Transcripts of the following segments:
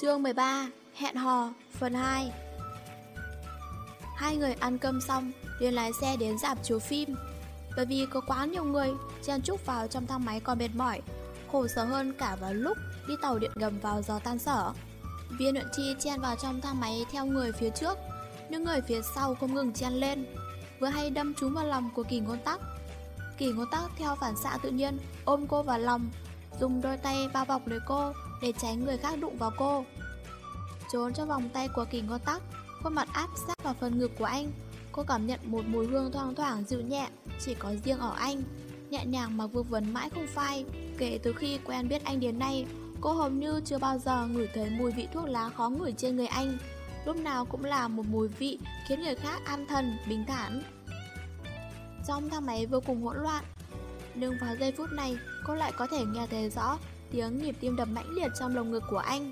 Chương 13 Hẹn hò, Phần 2 Hai người ăn cơm xong, liền lái xe đến dạp chiếu phim. Bởi vì có quá nhiều người, Chen chúc vào trong thang máy còn mệt mỏi, Khổ sở hơn cả vào lúc Đi tàu điện ngầm vào gió tan sở. Viên luyện chi chen vào trong thang máy Theo người phía trước, Nhưng người phía sau không ngừng chen lên, Vừa hay đâm trúng vào lòng của kỳ ngôn tắc. Kỳ ngôn tắc theo phản xạ tự nhiên, Ôm cô vào lòng Dùng đôi tay bao bọc lấy cô để tránh người khác đụng vào cô. Trốn trong vòng tay của kỳ ngô tắc, khuôn mặt áp sát vào phần ngực của anh. Cô cảm nhận một mùi hương thoang thoảng dịu nhẹ, chỉ có riêng ở anh. Nhẹ nhàng mà vương vấn mãi không phai. Kể từ khi quen biết anh đến nay, cô hầu như chưa bao giờ ngửi thấy mùi vị thuốc lá khó ngửi trên người anh. Lúc nào cũng là một mùi vị khiến người khác an thần, bình thản. Trong thang máy vô cùng hỗn loạn, nhưng vào giây phút này, cô lại có thể nghe thấy rõ tiếng nhịp tim đập mãnh liệt trong lồng ngực của anh.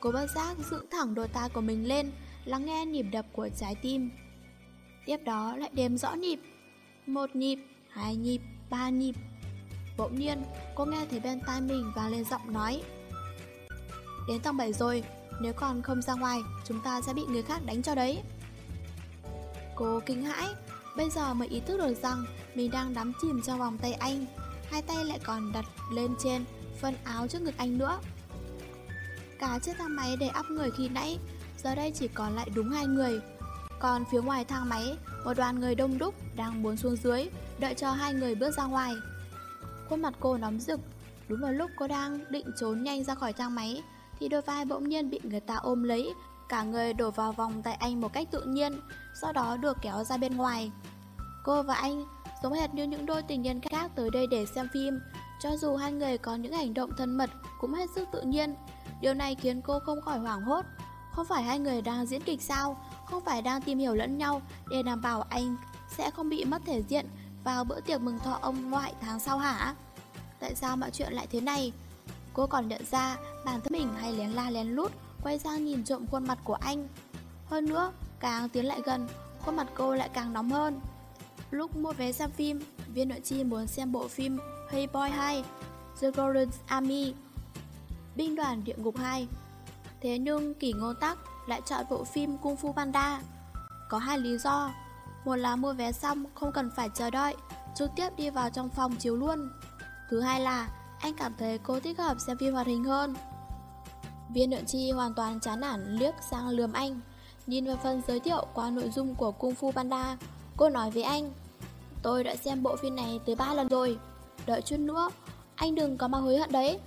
Cô bất giác dựng thẳng đôi tai của mình lên, lắng nghe nhịp đập của trái tim. Tiếp đó lại đếm rõ nhịp. Một nhịp, hai nhịp, ba nhịp. Bỗng nhiên, cô nghe thấy bên tai mình vang lên giọng nói. Đến tầng 7 rồi, nếu còn không ra ngoài, chúng ta sẽ bị người khác đánh cho đấy. Cô kinh hãi, bây giờ mới ý thức được rằng mình đang đắm chìm trong vòng tay anh. Hai tay lại còn đặt lên trên phần áo trước ngực anh nữa. Cả chiếc thang máy để áp người khi nãy, giờ đây chỉ còn lại đúng hai người. Còn phía ngoài thang máy, một đoàn người đông đúc đang muốn xuống dưới, đợi cho hai người bước ra ngoài. Khuôn mặt cô nóng rực, đúng vào lúc cô đang định trốn nhanh ra khỏi thang máy, thì đôi vai bỗng nhiên bị người ta ôm lấy, cả người đổ vào vòng tay anh một cách tự nhiên, sau đó được kéo ra bên ngoài. Cô và anh giống hệt như những đôi tình nhân khác tới đây để xem phim, cho dù hai người có những hành động thân mật cũng hết sức tự nhiên, điều này khiến cô không khỏi hoảng hốt. Không phải hai người đang diễn kịch sao? Không phải đang tìm hiểu lẫn nhau để đảm bảo anh sẽ không bị mất thể diện vào bữa tiệc mừng thọ ông ngoại tháng sau hả? Tại sao mọi chuyện lại thế này? Cô còn nhận ra bản thân mình hay lén la lén lút quay sang nhìn trộm khuôn mặt của anh. Hơn nữa, càng tiến lại gần, khuôn mặt cô lại càng nóng hơn. Lúc mua vé xem phim, viên nội chi muốn xem bộ phim Hey Boy 2, The Golden Army, Binh đoàn địa ngục 2. Thế nhưng Kỳ Ngôn Tắc lại chọn bộ phim Kung Fu Panda. Có hai lý do. Một là mua vé xong không cần phải chờ đợi, trực tiếp đi vào trong phòng chiếu luôn. Thứ hai là anh cảm thấy cô thích hợp xem phim hoạt hình hơn. Viên Nợ Chi hoàn toàn chán nản liếc sang lườm anh, nhìn vào phần giới thiệu qua nội dung của Kung Fu Panda. Cô nói với anh, tôi đã xem bộ phim này tới 3 lần rồi, đợi chút nữa, anh đừng có mà hối hận đấy.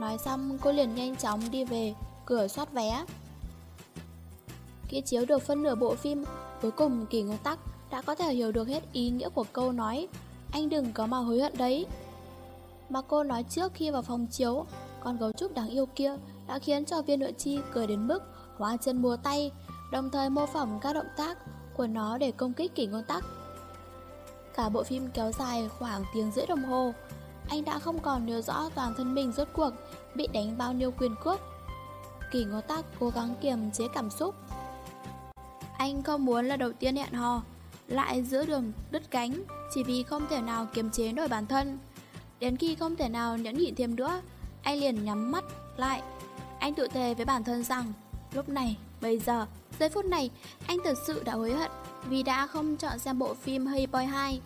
Nói xong cô liền nhanh chóng đi về cửa soát vé. Khi chiếu được phân nửa bộ phim, cuối cùng Kỳ ngô Tắc đã có thể hiểu được hết ý nghĩa của câu nói Anh đừng có mà hối hận đấy. Mà cô nói trước khi vào phòng chiếu, con gấu trúc đáng yêu kia đã khiến cho viên nội chi cười đến mức hóa chân múa tay, đồng thời mô phỏng các động tác của nó để công kích kỷ Ngôn Tắc. Cả bộ phim kéo dài khoảng tiếng rưỡi đồng hồ, anh đã không còn nhớ rõ toàn thân mình rốt cuộc bị đánh bao nhiêu quyền cước. Kỷ ngôn tắc cố gắng kiềm chế cảm xúc. Anh không muốn là đầu tiên hẹn hò, lại giữa đường đứt cánh chỉ vì không thể nào kiềm chế nổi bản thân. Đến khi không thể nào nhẫn nhịn thêm nữa, anh liền nhắm mắt lại. Anh tự thề với bản thân rằng, lúc này, bây giờ, giây phút này, anh thật sự đã hối hận vì đã không chọn xem bộ phim Hey Boy 2.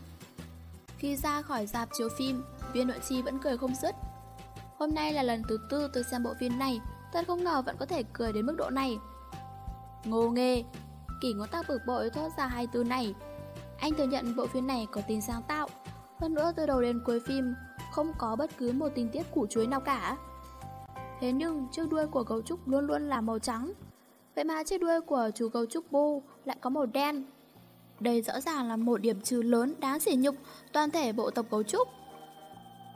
Khi ra khỏi dạp chiếu phim, viên nội chi vẫn cười không dứt. Hôm nay là lần thứ tư tôi xem bộ phim này, thật không ngờ vẫn có thể cười đến mức độ này. Ngô nghê, kỷ ngón ta bực bội thốt ra hai từ này. Anh thừa nhận bộ phim này có tính sáng tạo, hơn nữa từ đầu đến cuối phim không có bất cứ một tình tiết củ chuối nào cả. Thế nhưng chiếc đuôi của gấu trúc luôn luôn là màu trắng, vậy mà chiếc đuôi của chú gấu trúc bu lại có màu đen. Đây rõ ràng là một điểm trừ lớn đáng sỉ nhục toàn thể bộ tộc gấu trúc.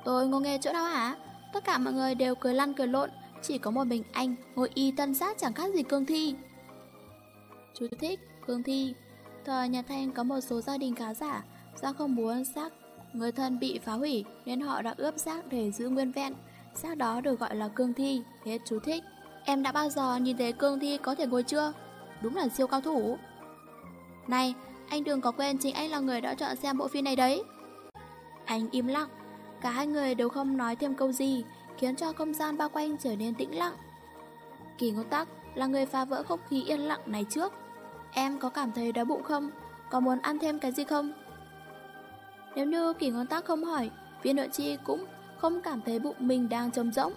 Tôi ngô nghe chỗ nào hả? Tất cả mọi người đều cười lăn cười lộn, chỉ có một mình anh ngồi y tân sát chẳng khác gì cương thi. Chú thích, cương thi. Thời nhà Thanh có một số gia đình khá giả, do không muốn xác người thân bị phá hủy nên họ đã ướp xác để giữ nguyên vẹn. Xác đó được gọi là cương thi, hết chú thích. Em đã bao giờ nhìn thấy cương thi có thể ngồi chưa? Đúng là siêu cao thủ. Này, anh đừng có quên chính anh là người đã chọn xem bộ phim này đấy. Anh im lặng, cả hai người đều không nói thêm câu gì, khiến cho không gian bao quanh trở nên tĩnh lặng. Kỳ ngôn tắc là người phá vỡ không khí yên lặng này trước. Em có cảm thấy đói bụng không? Có muốn ăn thêm cái gì không? Nếu như kỳ ngôn tắc không hỏi, viên nội chi cũng không cảm thấy bụng mình đang trống rỗng.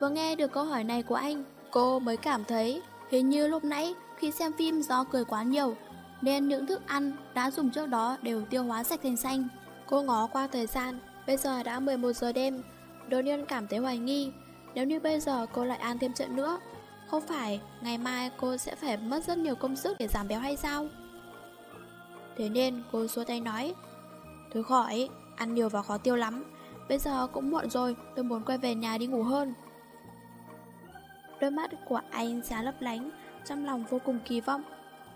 Vừa nghe được câu hỏi này của anh, cô mới cảm thấy hình như lúc nãy khi xem phim do cười quá nhiều, nên những thức ăn đã dùng trước đó đều tiêu hóa sạch thành xanh. Cô ngó qua thời gian, bây giờ đã 11 giờ đêm, đột nhiên cảm thấy hoài nghi, nếu như bây giờ cô lại ăn thêm trận nữa, không phải ngày mai cô sẽ phải mất rất nhiều công sức để giảm béo hay sao? Thế nên cô xua tay nói, Thôi khỏi, ăn nhiều và khó tiêu lắm, bây giờ cũng muộn rồi, tôi muốn quay về nhà đi ngủ hơn. Đôi mắt của anh sáng lấp lánh, trong lòng vô cùng kỳ vọng.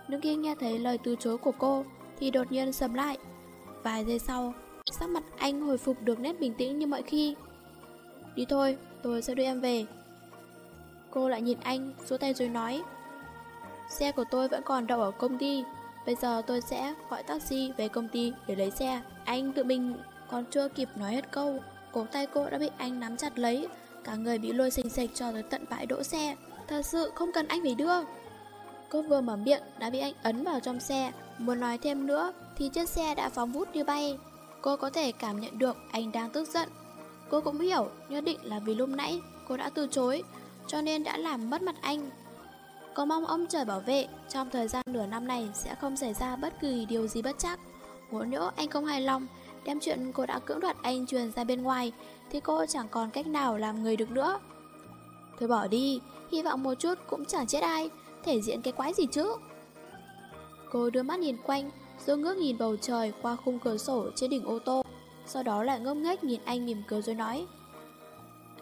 Nhưng khi nghe thấy lời từ chối của cô, thì đột nhiên sầm lại. Vài giây sau, sắc mặt anh hồi phục được nét bình tĩnh như mọi khi. Đi thôi, tôi sẽ đưa em về. Cô lại nhìn anh, xua tay rồi nói. Xe của tôi vẫn còn đậu ở công ty, bây giờ tôi sẽ gọi taxi về công ty để lấy xe. Anh tự mình còn chưa kịp nói hết câu, cổ tay cô đã bị anh nắm chặt lấy, cả người bị lôi xình xịch cho tới tận bãi đỗ xe. Thật sự không cần anh phải đưa. Cô vừa mở miệng đã bị anh ấn vào trong xe, muốn nói thêm nữa thì chiếc xe đã phóng vút như bay. Cô có thể cảm nhận được anh đang tức giận. Cô cũng hiểu nhất định là vì lúc nãy cô đã từ chối, cho nên đã làm mất mặt anh. Cô mong ông trời bảo vệ trong thời gian nửa năm này sẽ không xảy ra bất kỳ điều gì bất chắc. Ngộ nhỡ anh không hài lòng, đem chuyện cô đã cưỡng đoạt anh truyền ra bên ngoài thì cô chẳng còn cách nào làm người được nữa. Thôi bỏ đi, hy vọng một chút cũng chẳng chết ai, thể diện cái quái gì chứ. Cô đưa mắt nhìn quanh, rồi ngước nhìn bầu trời qua khung cửa sổ trên đỉnh ô tô, sau đó lại ngốc nghếch nhìn anh mỉm cười rồi nói.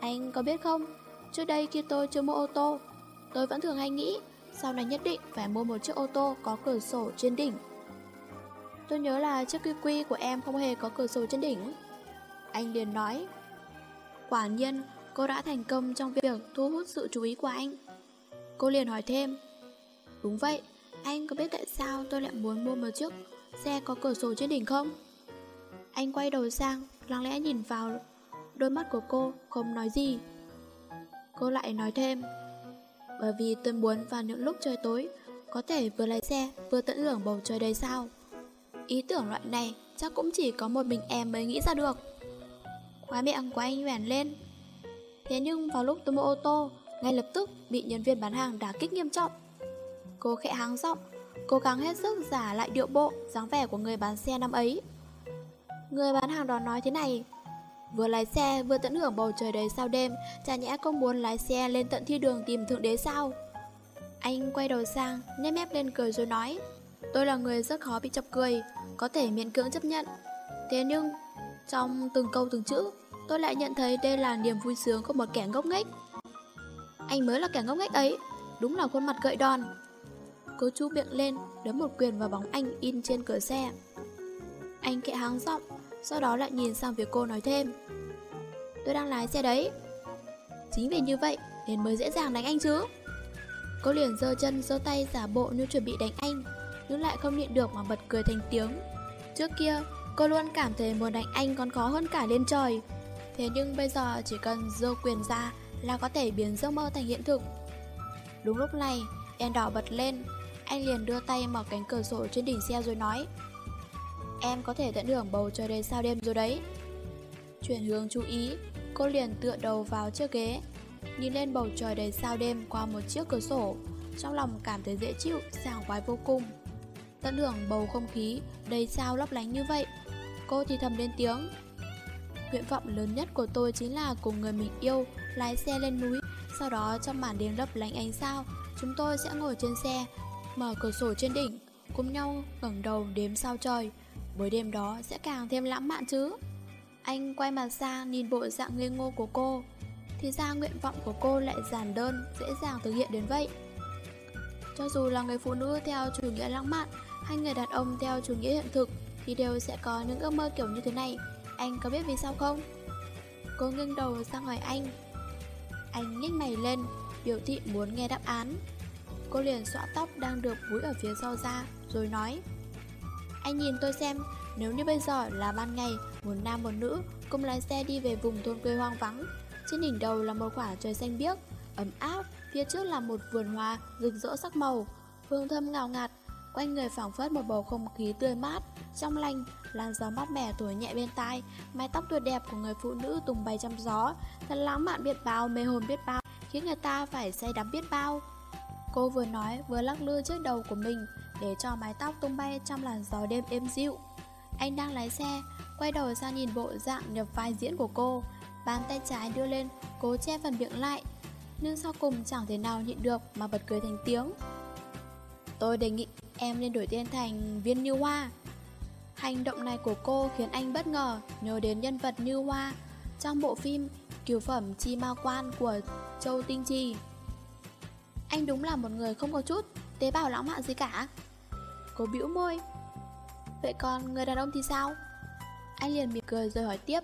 Anh có biết không, trước đây khi tôi chưa mua ô tô, tôi vẫn thường hay nghĩ sau này nhất định phải mua một chiếc ô tô có cửa sổ trên đỉnh. Tôi nhớ là chiếc quy quy của em không hề có cửa sổ trên đỉnh. Anh liền nói. Quả nhiên, cô đã thành công trong việc thu hút sự chú ý của anh. Cô liền hỏi thêm. Đúng vậy, anh có biết tại sao tôi lại muốn mua một chiếc xe có cửa sổ trên đỉnh không? Anh quay đầu sang, lặng lẽ nhìn vào đôi mắt của cô, không nói gì. Cô lại nói thêm. Bởi vì tôi muốn vào những lúc trời tối, có thể vừa lái xe vừa tận hưởng bầu trời đầy sao. Ý tưởng loại này chắc cũng chỉ có một mình em mới nghĩ ra được. Khóa miệng của anh nhoẻn lên. Thế nhưng vào lúc tôi mua ô tô, ngay lập tức bị nhân viên bán hàng đả kích nghiêm trọng. Cô khẽ háng giọng, cố gắng hết sức giả lại điệu bộ, dáng vẻ của người bán xe năm ấy. Người bán hàng đó nói thế này, vừa lái xe vừa tận hưởng bầu trời đầy sao đêm, chả nhẽ không muốn lái xe lên tận thi đường tìm thượng đế sao? Anh quay đầu sang, nếp mép lên cười rồi nói, tôi là người rất khó bị chọc cười, có thể miễn cưỡng chấp nhận. Thế nhưng, trong từng câu từng chữ, tôi lại nhận thấy đây là niềm vui sướng của một kẻ ngốc nghếch. Anh mới là kẻ ngốc nghếch ấy, đúng là khuôn mặt gợi đòn. Cô chú miệng lên, đấm một quyền vào bóng anh in trên cửa xe. Anh kệ háng giọng, sau đó lại nhìn sang phía cô nói thêm. Tôi đang lái xe đấy. Chính vì như vậy nên mới dễ dàng đánh anh chứ. Cô liền giơ chân giơ tay giả bộ như chuẩn bị đánh anh, nhưng lại không nhịn được mà bật cười thành tiếng. Trước kia, cô luôn cảm thấy muốn đánh anh còn khó hơn cả lên trời. Thế nhưng bây giờ chỉ cần giơ quyền ra là có thể biến giấc mơ thành hiện thực. Đúng lúc này, đèn đỏ bật lên, anh liền đưa tay mở cánh cửa sổ trên đỉnh xe rồi nói Em có thể tận hưởng bầu trời đầy sao đêm rồi đấy. Chuyển hướng chú ý, cô liền tựa đầu vào chiếc ghế. Nhìn lên bầu trời đầy sao đêm qua một chiếc cửa sổ Trong lòng cảm thấy dễ chịu, sảng khoái vô cùng. Tận hưởng bầu không khí đầy sao lấp lánh như vậy Cô thì thầm lên tiếng. Nguyện vọng lớn nhất của tôi chính là cùng người mình yêu lái xe lên núi Sau đó trong màn đêm lấp lánh ánh sao Chúng tôi sẽ ngồi trên xe Mở cửa sổ trên đỉnh Cùng nhau ngẩng đầu đếm sao trời. Buổi đêm đó sẽ càng thêm lãng mạn chứ. Anh quay mặt sang nhìn bộ dạng ngây ngô của cô, Thì ra nguyện vọng của cô lại giản đơn, Dễ dàng thực hiện đến vậy. Cho dù là người phụ nữ theo chủ nghĩa lãng mạn Hay người đàn ông theo chủ nghĩa hiện thực, Thì đều sẽ có những ước mơ kiểu như thế này. Anh có biết vì sao không? Cô ngưng đầu sang hỏi anh. Anh nhếch mày lên, Biểu thị muốn nghe đáp án. Cô liền xõa tóc đang được búi ở phía sau ra, Rồi nói anh nhìn tôi xem Nếu như bây giờ là ban ngày Một nam một nữ cùng lái xe đi về vùng thôn quê hoang vắng Trên đỉnh đầu là một quả trời xanh biếc ấm áp, phía trước là một vườn hoa rực rỡ sắc màu, hương thơm ngào ngạt, quanh người phảng phất một bầu không khí tươi mát, trong lành, làn gió mát mẻ thổi nhẹ bên tai, mái tóc tuyệt đẹp của người phụ nữ tung bay trong gió, thật lãng mạn biết bao, mê hồn biết bao, khiến người ta phải say đắm biết bao. Cô vừa nói vừa lắc lư trước đầu của mình để cho mái tóc tung bay trong làn gió đêm êm dịu. Anh đang lái xe, quay đầu ra nhìn bộ dạng nhập vai diễn của cô, bàn tay trái đưa lên, cố che phần miệng lại, nhưng sau cùng chẳng thể nào nhịn được mà bật cười thành tiếng. Tôi đề nghị em nên đổi tên thành Viên Như Hoa. Hành động này của cô khiến anh bất ngờ nhớ đến nhân vật Như Hoa trong bộ phim Kiều phẩm Chi Ma Quan của Châu Tinh Trì. Anh đúng là một người không có chút tế bào lãng mạn gì cả. Cô bĩu môi. Vậy còn người đàn ông thì sao? Anh liền mỉm cười rồi hỏi tiếp.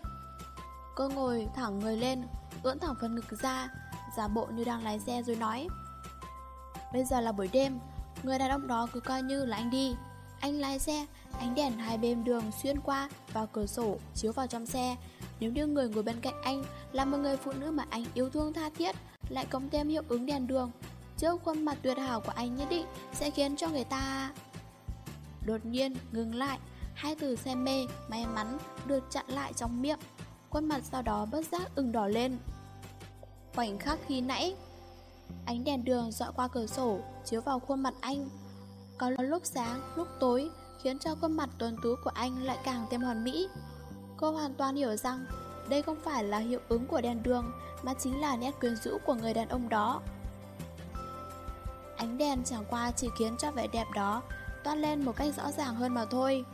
Cô ngồi thẳng người lên, ưỡn thẳng phần ngực ra, giả bộ như đang lái xe rồi nói. Bây giờ là buổi đêm, người đàn ông đó cứ coi như là anh đi. Anh lái xe, ánh đèn hai bên đường xuyên qua vào cửa sổ, chiếu vào trong xe. Nếu như người ngồi bên cạnh anh là một người phụ nữ mà anh yêu thương tha thiết, lại cộng thêm hiệu ứng đèn đường, trước khuôn mặt tuyệt hảo của anh nhất định sẽ khiến cho người ta... Đột nhiên ngừng lại, hai từ xem mê, may mắn được chặn lại trong miệng. Khuôn mặt sau đó bất giác ửng đỏ lên. Khoảnh khắc khi nãy, ánh đèn đường dọi qua cửa sổ, chiếu vào khuôn mặt anh. Có lúc sáng, lúc tối, khiến cho khuôn mặt tuần tú của anh lại càng thêm hoàn mỹ. Cô hoàn toàn hiểu rằng đây không phải là hiệu ứng của đèn đường mà chính là nét quyến rũ của người đàn ông đó. Ánh đèn chẳng qua chỉ khiến cho vẻ đẹp đó toát lên một cách rõ ràng hơn mà thôi.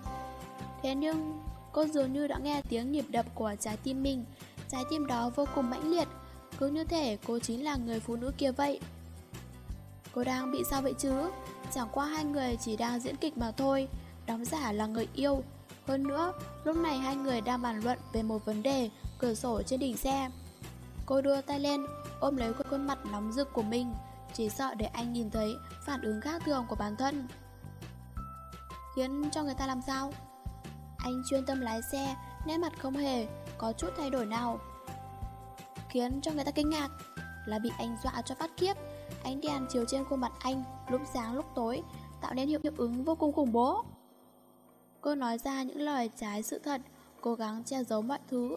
Thế nhưng, cô dường như đã nghe tiếng nhịp đập của trái tim mình, trái tim đó vô cùng mãnh liệt, cứ như thể cô chính là người phụ nữ kia vậy. Cô đang bị sao vậy chứ? Chẳng qua hai người chỉ đang diễn kịch mà thôi, đóng giả là người yêu. Hơn nữa, lúc này hai người đang bàn luận về một vấn đề, cửa sổ trên đỉnh xe. Cô đưa tay lên, ôm lấy khuôn mặt nóng rực của mình, chỉ sợ để anh nhìn thấy phản ứng khác thường của bản thân. Khiến cho người ta làm sao? Anh chuyên tâm lái xe, nét mặt không hề, có chút thay đổi nào. Khiến cho người ta kinh ngạc là bị anh dọa cho phát kiếp. Ánh đèn chiếu trên khuôn mặt anh, lúc sáng lúc tối, tạo nên hiệu hiệu ứng vô cùng khủng bố. Cô nói ra những lời trái sự thật, cố gắng che giấu mọi thứ.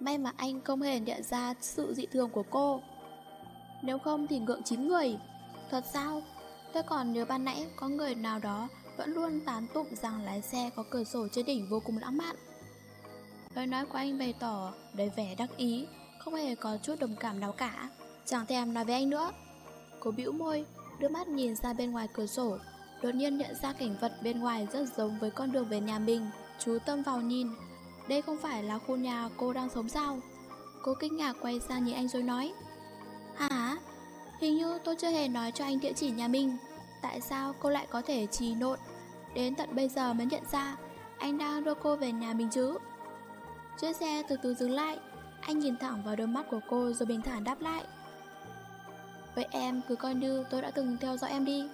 May mà anh không hề nhận ra sự dị thường của cô. Nếu không thì ngượng chín người. Thật sao? Tôi còn nhớ ban nãy có người nào đó vẫn luôn tán tụng rằng lái xe có cửa sổ trên đỉnh vô cùng lãng mạn. Lời nói của anh bày tỏ đầy vẻ đắc ý, không hề có chút đồng cảm nào cả. Chẳng thèm nói với anh nữa. Cô bĩu môi, đưa mắt nhìn ra bên ngoài cửa sổ, đột nhiên nhận ra cảnh vật bên ngoài rất giống với con đường về nhà mình. Chú tâm vào nhìn, đây không phải là khu nhà cô đang sống sao? Cô kinh ngạc quay sang nhìn anh rồi nói Hả? Hình như tôi chưa hề nói cho anh địa chỉ nhà mình Tại sao cô lại có thể trì nộn? Đến tận bây giờ mới nhận ra, Anh đang đưa cô về nhà mình chứ? Chiếc xe từ từ dừng lại, Anh nhìn thẳng vào đôi mắt của cô rồi bình thản đáp lại. Vậy em cứ coi như tôi đã từng theo dõi em đi.